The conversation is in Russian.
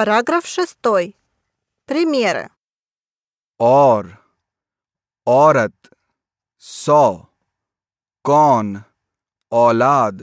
Параграф 6. Примеры. और औरत सौ कौन औलाद